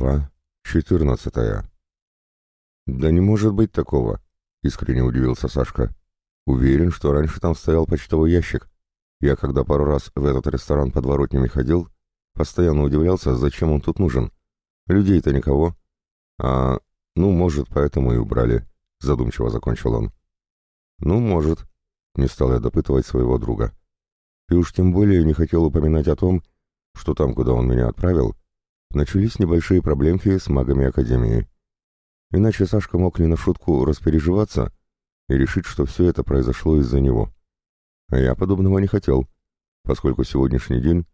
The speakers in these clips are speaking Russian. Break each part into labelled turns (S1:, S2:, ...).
S1: Глава 14 «Да не может быть такого», — искренне удивился Сашка. «Уверен, что раньше там стоял почтовый ящик. Я, когда пару раз в этот ресторан под воротнями ходил, постоянно удивлялся, зачем он тут нужен. Людей-то никого. А, ну, может, поэтому и убрали», — задумчиво закончил он. «Ну, может», — не стал я допытывать своего друга. И уж тем более не хотел упоминать о том, что там, куда он меня отправил, — начались небольшие проблемки с магами Академии. Иначе Сашка мог не на шутку распереживаться и решить, что все это произошло из-за него. А я подобного не хотел, поскольку сегодняшний день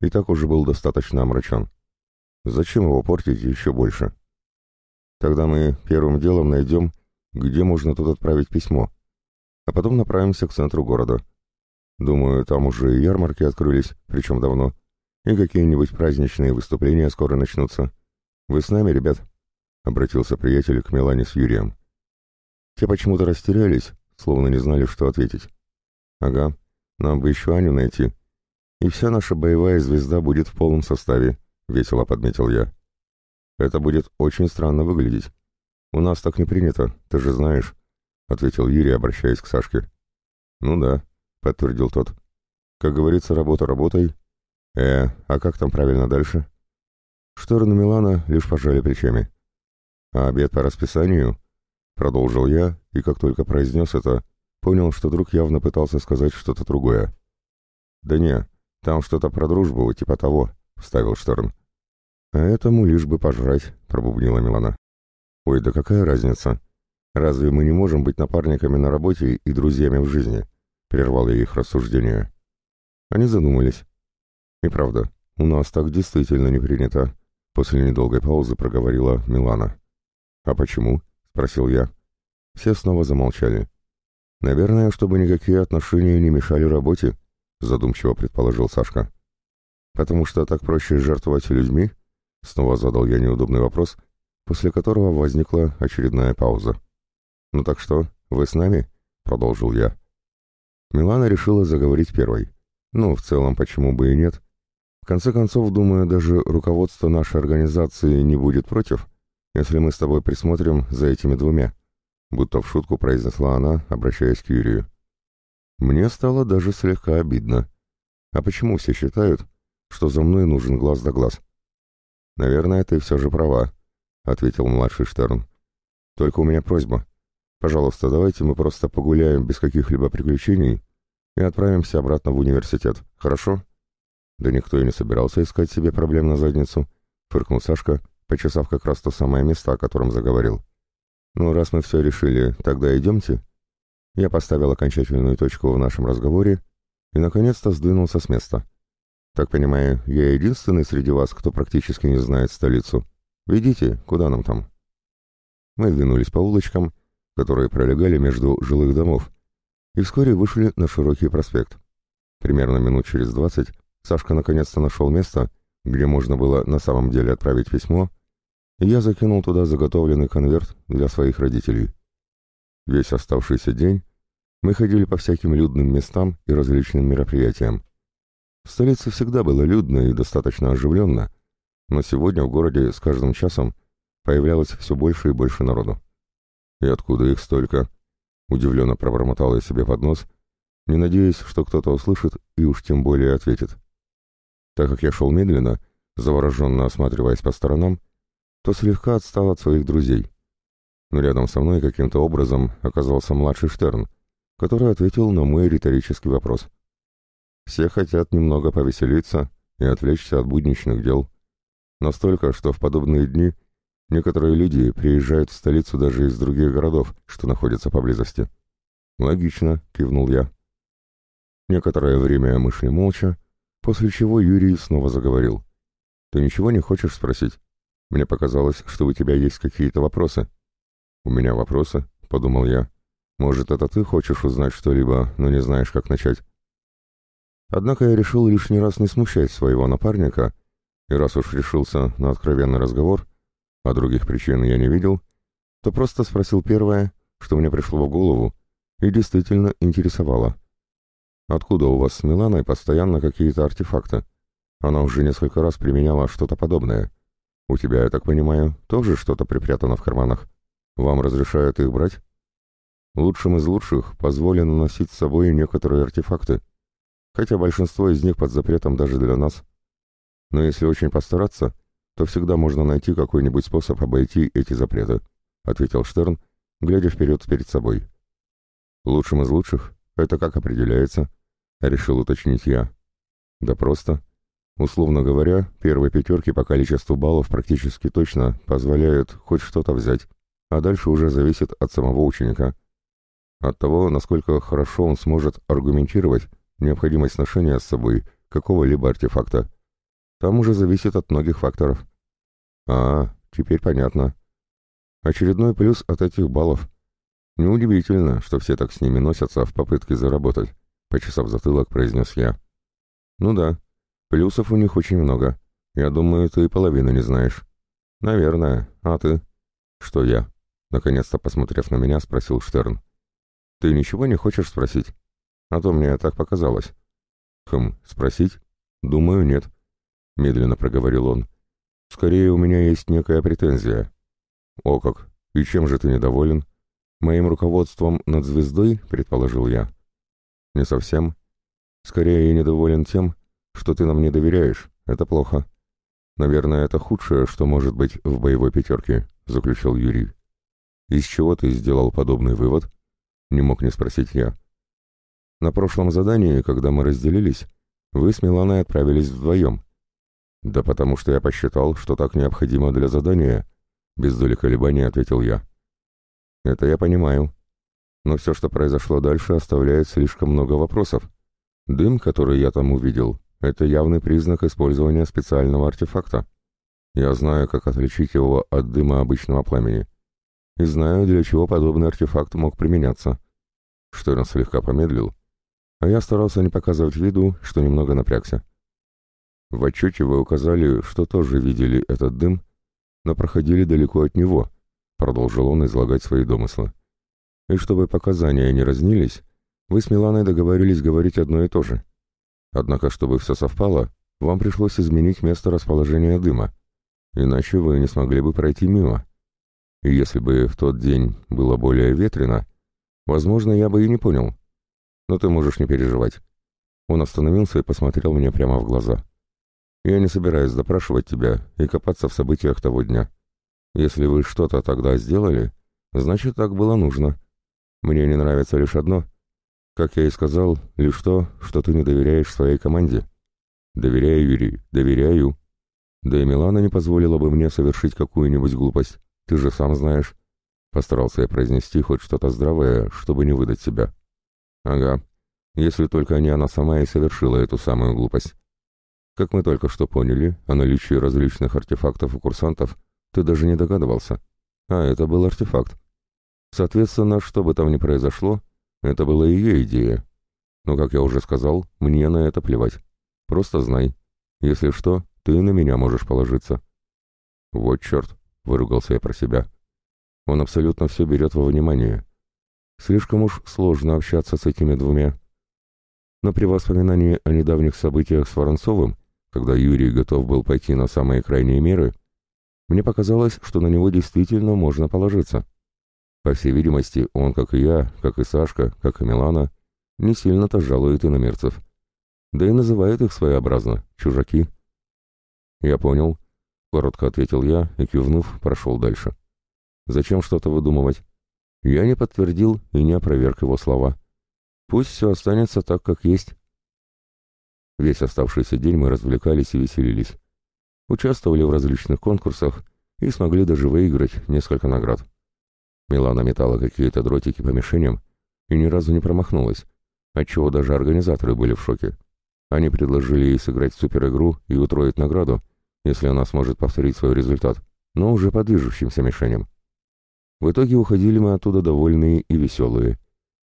S1: и так уже был достаточно омрачен. Зачем его портить еще больше? Тогда мы первым делом найдем, где можно тут отправить письмо, а потом направимся к центру города. Думаю, там уже и ярмарки открылись, причем давно и какие-нибудь праздничные выступления скоро начнутся. Вы с нами, ребят?» — обратился приятель к Милане с Юрием. Те почему-то растерялись, словно не знали, что ответить. «Ага, нам бы еще Аню найти. И вся наша боевая звезда будет в полном составе», — весело подметил я. «Это будет очень странно выглядеть. У нас так не принято, ты же знаешь», — ответил Юрий, обращаясь к Сашке. «Ну да», — подтвердил тот. «Как говорится, работа работой, «Э, а как там правильно дальше?» Шторн Милана лишь пожали плечами. «А обед по расписанию?» Продолжил я, и как только произнес это, понял, что друг явно пытался сказать что-то другое. «Да не, там что-то про дружбу, типа того», — вставил Шторн. «А этому лишь бы пожрать», — пробубнила Милана. «Ой, да какая разница? Разве мы не можем быть напарниками на работе и друзьями в жизни?» — прервал я их рассуждение. Они задумались. «И правда, у нас так действительно не принято», — после недолгой паузы проговорила Милана. «А почему?» — спросил я. Все снова замолчали. «Наверное, чтобы никакие отношения не мешали работе», — задумчиво предположил Сашка. «Потому что так проще жертвовать людьми?» — снова задал я неудобный вопрос, после которого возникла очередная пауза. «Ну так что, вы с нами?» — продолжил я. Милана решила заговорить первой. Ну, в целом, почему бы и нет, в конце концов, думаю, даже руководство нашей организации не будет против, если мы с тобой присмотрим за этими двумя», будто в шутку произнесла она, обращаясь к Юрию. Мне стало даже слегка обидно. А почему все считают, что за мной нужен глаз да глаз? «Наверное, ты все же права», — ответил младший Штерн. «Только у меня просьба. Пожалуйста, давайте мы просто погуляем без каких-либо приключений и отправимся обратно в университет, хорошо?» «Да никто и не собирался искать себе проблем на задницу», — фыркнул Сашка, почесав как раз то самое место, о котором заговорил. «Ну, раз мы все решили, тогда идемте». Я поставил окончательную точку в нашем разговоре и, наконец-то, сдвинулся с места. «Так понимаю, я единственный среди вас, кто практически не знает столицу. Ведите, куда нам там?» Мы двинулись по улочкам, которые пролегали между жилых домов, и вскоре вышли на широкий проспект. Примерно минут через двадцать Сашка наконец-то нашел место, где можно было на самом деле отправить письмо, и я закинул туда заготовленный конверт для своих родителей. Весь оставшийся день мы ходили по всяким людным местам и различным мероприятиям. В столице всегда было людно и достаточно оживленно, но сегодня в городе с каждым часом появлялось все больше и больше народу. «И откуда их столько?» — удивленно пробормотал я себе под нос, не надеясь, что кто-то услышит и уж тем более ответит. Так как я шел медленно, завороженно осматриваясь по сторонам, то слегка отстал от своих друзей. Но рядом со мной каким-то образом оказался младший Штерн, который ответил на мой риторический вопрос. Все хотят немного повеселиться и отвлечься от будничных дел. Настолько, что в подобные дни некоторые люди приезжают в столицу даже из других городов, что находятся поблизости. «Логично», — кивнул я. Некоторое время мы шли молча, После чего Юрий снова заговорил. «Ты ничего не хочешь спросить? Мне показалось, что у тебя есть какие-то вопросы». «У меня вопросы?» — подумал я. «Может, это ты хочешь узнать что-либо, но не знаешь, как начать?» Однако я решил лишний раз не смущать своего напарника, и раз уж решился на откровенный разговор, а других причин я не видел, то просто спросил первое, что мне пришло в голову, и действительно интересовало. Откуда у вас с Миланой постоянно какие-то артефакты? Она уже несколько раз применяла что-то подобное. У тебя, я так понимаю, тоже что-то припрятано в карманах? Вам разрешают их брать? Лучшим из лучших позволено носить с собой некоторые артефакты, хотя большинство из них под запретом даже для нас. Но если очень постараться, то всегда можно найти какой-нибудь способ обойти эти запреты», — ответил Штерн, глядя вперед перед собой. «Лучшим из лучших? Это как определяется? Решил уточнить я. Да просто. Условно говоря, первые пятерки по количеству баллов практически точно позволяют хоть что-то взять, а дальше уже зависит от самого ученика. От того, насколько хорошо он сможет аргументировать необходимость ношения с собой какого-либо артефакта. Там уже зависит от многих факторов. А, теперь понятно. Очередной плюс от этих баллов. Неудивительно, что все так с ними носятся в попытке заработать, почесав затылок, произнес я. Ну да, плюсов у них очень много. Я думаю, ты и половины не знаешь. Наверное, а ты? Что я? Наконец-то, посмотрев на меня, спросил Штерн. Ты ничего не хочешь спросить? А то мне так показалось. Хм, спросить? Думаю, нет. Медленно проговорил он. Скорее, у меня есть некая претензия. О как! И чем же ты недоволен? «Моим руководством над звездой?» — предположил я. «Не совсем. Скорее, я недоволен тем, что ты нам не доверяешь. Это плохо. Наверное, это худшее, что может быть в боевой пятерке», — заключил Юрий. «Из чего ты сделал подобный вывод?» — не мог не спросить я. «На прошлом задании, когда мы разделились, вы с Миланой отправились вдвоем». «Да потому что я посчитал, что так необходимо для задания», — без доли колебаний ответил я. Это я понимаю. Но все, что произошло дальше, оставляет слишком много вопросов. Дым, который я там увидел, это явный признак использования специального артефакта. Я знаю, как отличить его от дыма обычного пламени. И знаю, для чего подобный артефакт мог применяться. Штерн слегка помедлил, а я старался не показывать виду, что немного напрягся. В отчете вы указали, что тоже видели этот дым, но проходили далеко от него, продолжил он излагать свои домыслы. И чтобы показания не разнились, вы с Миланой договорились говорить одно и то же. Однако, чтобы все совпало, вам пришлось изменить место расположения дыма, иначе вы не смогли бы пройти мимо. И если бы в тот день было более ветрено, возможно, я бы и не понял. Но ты можешь не переживать. Он остановился и посмотрел мне прямо в глаза. Я не собираюсь допрашивать тебя и копаться в событиях того дня. Если вы что-то тогда сделали, значит, так было нужно. Мне не нравится лишь одно. Как я и сказал, лишь то, что ты не доверяешь своей команде. Доверяю, Юрий, доверяю. Да и Милана не позволила бы мне совершить какую-нибудь глупость. Ты же сам знаешь. Постарался я произнести хоть что-то здравое, чтобы не выдать себя. Ага. Если только не она сама и совершила эту самую глупость. Как мы только что поняли, о наличии различных артефактов у курсантов – ты даже не догадывался. А это был артефакт. Соответственно, что бы там ни произошло, это была ее идея. Но, как я уже сказал, мне на это плевать. Просто знай. Если что, ты на меня можешь положиться. Вот черт, выругался я про себя. Он абсолютно все берет во внимание. Слишком уж сложно общаться с этими двумя. Но при воспоминании о недавних событиях с Воронцовым, когда Юрий готов был пойти на самые крайние меры, мне показалось, что на него действительно можно положиться. По всей видимости, он, как и я, как и Сашка, как и Милана, не сильно-то жалует иномерцев. Да и называет их своеобразно — чужаки. «Я понял», — коротко ответил я и, кивнув, прошел дальше. «Зачем что-то выдумывать?» Я не подтвердил и не опроверг его слова. «Пусть все останется так, как есть». Весь оставшийся день мы развлекались и веселились участвовали в различных конкурсах и смогли даже выиграть несколько наград. Милана метала какие-то дротики по мишеням и ни разу не промахнулась, отчего даже организаторы были в шоке. Они предложили ей сыграть суперигру и утроить награду, если она сможет повторить свой результат, но уже по движущимся мишеням. В итоге уходили мы оттуда довольные и веселые,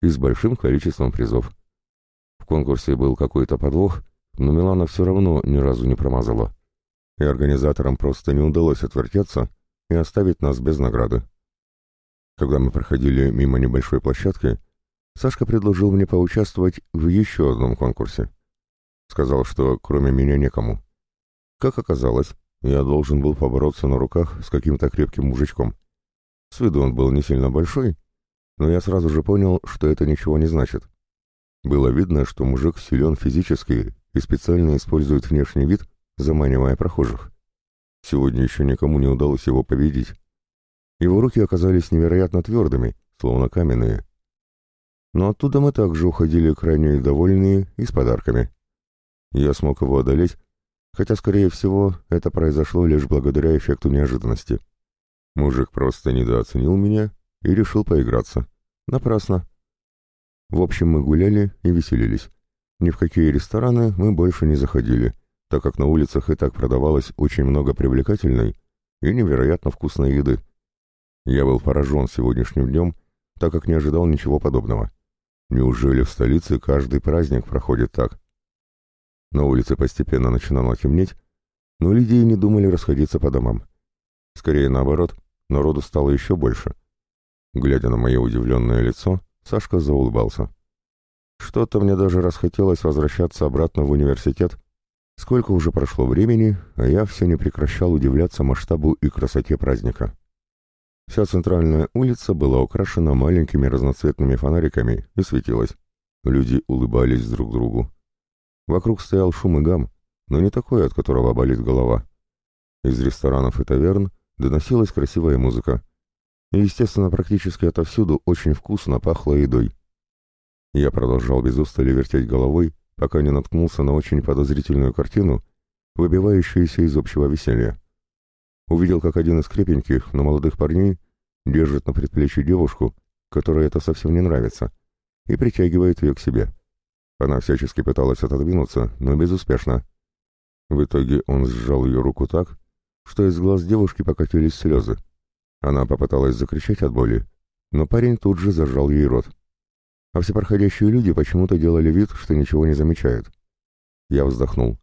S1: и с большим количеством призов. В конкурсе был какой-то подвох, но Милана все равно ни разу не промазала и организаторам просто не удалось отвертеться и оставить нас без награды. Когда мы проходили мимо небольшой площадки, Сашка предложил мне поучаствовать в еще одном конкурсе. Сказал, что кроме меня некому. Как оказалось, я должен был побороться на руках с каким-то крепким мужичком. С виду он был не сильно большой, но я сразу же понял, что это ничего не значит. Было видно, что мужик силен физически и специально использует внешний вид, заманивая прохожих. Сегодня еще никому не удалось его победить. Его руки оказались невероятно твердыми, словно каменные. Но оттуда мы также уходили крайне довольные и с подарками. Я смог его одолеть, хотя, скорее всего, это произошло лишь благодаря эффекту неожиданности. Мужик просто недооценил меня и решил поиграться. Напрасно. В общем, мы гуляли и веселились. Ни в какие рестораны мы больше не заходили — так как на улицах и так продавалось очень много привлекательной и невероятно вкусной еды. Я был поражен сегодняшним днем, так как не ожидал ничего подобного. Неужели в столице каждый праздник проходит так? На улице постепенно начинало темнеть, но люди не думали расходиться по домам. Скорее наоборот, народу стало еще больше. Глядя на мое удивленное лицо, Сашка заулыбался. Что-то мне даже расхотелось возвращаться обратно в университет, Сколько уже прошло времени, а я все не прекращал удивляться масштабу и красоте праздника. Вся центральная улица была украшена маленькими разноцветными фонариками и светилась. Люди улыбались друг другу. Вокруг стоял шум и гам, но не такой, от которого болит голова. Из ресторанов и таверн доносилась красивая музыка. И, естественно, практически отовсюду очень вкусно пахло едой. Я продолжал без устали вертеть головой, пока не наткнулся на очень подозрительную картину, выбивающуюся из общего веселья. Увидел, как один из крепеньких, но молодых парней держит на предплечье девушку, которой это совсем не нравится, и притягивает ее к себе. Она всячески пыталась отодвинуться, но безуспешно. В итоге он сжал ее руку так, что из глаз девушки покатились слезы. Она попыталась закричать от боли, но парень тут же зажал ей рот а все проходящие люди почему-то делали вид, что ничего не замечают. Я вздохнул.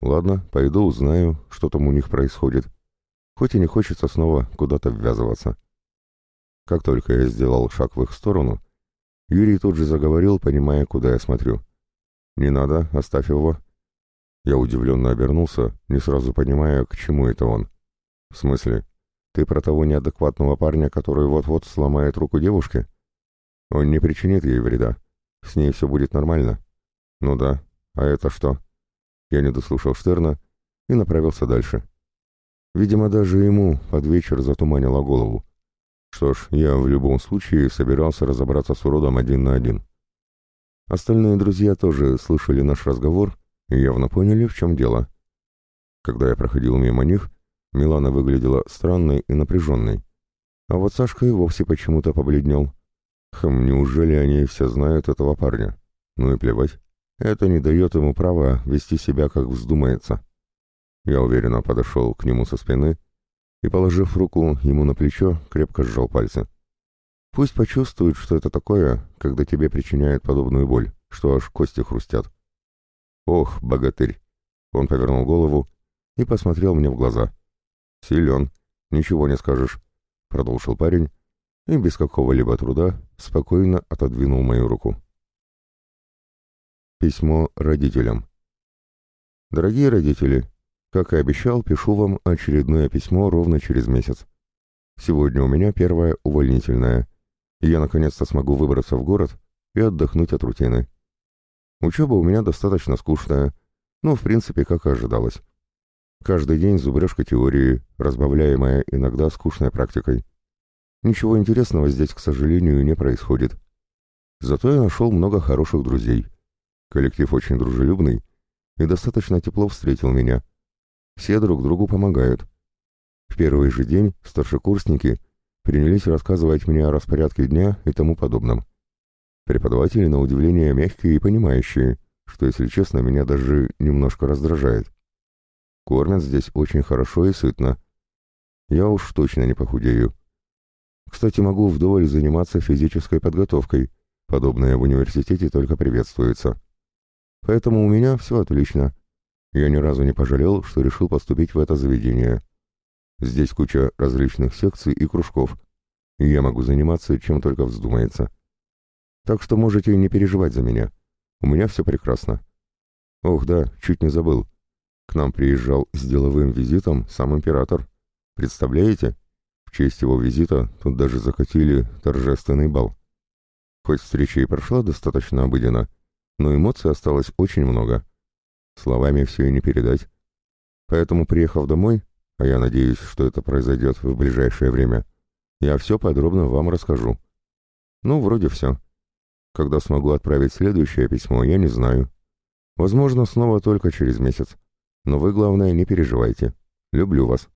S1: Ладно, пойду узнаю, что там у них происходит. Хоть и не хочется снова куда-то ввязываться. Как только я сделал шаг в их сторону, Юрий тут же заговорил, понимая, куда я смотрю. «Не надо, оставь его». Я удивленно обернулся, не сразу понимая, к чему это он. «В смысле? Ты про того неадекватного парня, который вот-вот сломает руку девушке?» Он не причинит ей вреда. С ней все будет нормально. Ну да, а это что? Я не дослушал Штерна и направился дальше. Видимо, даже ему под вечер затуманило голову. Что ж, я в любом случае собирался разобраться с уродом один на один. Остальные друзья тоже слышали наш разговор и явно поняли, в чем дело. Когда я проходил мимо них, Милана выглядела странной и напряженной. А вот Сашка и вовсе почему-то побледнел. Хм, неужели они все знают этого парня? Ну и плевать. Это не дает ему права вести себя, как вздумается. Я уверенно подошел к нему со спины и, положив руку ему на плечо, крепко сжал пальцы. Пусть почувствует, что это такое, когда тебе причиняет подобную боль, что аж кости хрустят. Ох, богатырь! Он повернул голову и посмотрел мне в глаза. Силен, ничего не скажешь, продолжил парень, и без какого-либо труда спокойно отодвинул мою руку. Письмо родителям. Дорогие родители, как и обещал, пишу вам очередное письмо ровно через месяц. Сегодня у меня первое увольнительное, и я наконец-то смогу выбраться в город и отдохнуть от рутины. Учеба у меня достаточно скучная, но в принципе как и ожидалось. Каждый день зубрежка теории, разбавляемая иногда скучной практикой. Ничего интересного здесь, к сожалению, не происходит. Зато я нашел много хороших друзей. Коллектив очень дружелюбный и достаточно тепло встретил меня. Все друг другу помогают. В первый же день старшекурсники принялись рассказывать мне о распорядке дня и тому подобном. Преподаватели, на удивление, мягкие и понимающие, что, если честно, меня даже немножко раздражает. Кормят здесь очень хорошо и сытно. Я уж точно не похудею. Кстати, могу вдоволь заниматься физической подготовкой. Подобное в университете только приветствуется. Поэтому у меня все отлично. Я ни разу не пожалел, что решил поступить в это заведение. Здесь куча различных секций и кружков, и я могу заниматься чем только вздумается. Так что можете не переживать за меня. У меня все прекрасно. Ох да, чуть не забыл. К нам приезжал с деловым визитом сам император. Представляете? В честь его визита тут даже захотели торжественный бал. Хоть встреча и прошла достаточно обыденно, но эмоций осталось очень много. Словами все и не передать. Поэтому, приехав домой, а я надеюсь, что это произойдет в ближайшее время, я все подробно вам расскажу. Ну, вроде все. Когда смогу отправить следующее письмо, я не знаю. Возможно, снова только через месяц. Но вы, главное, не переживайте. Люблю вас.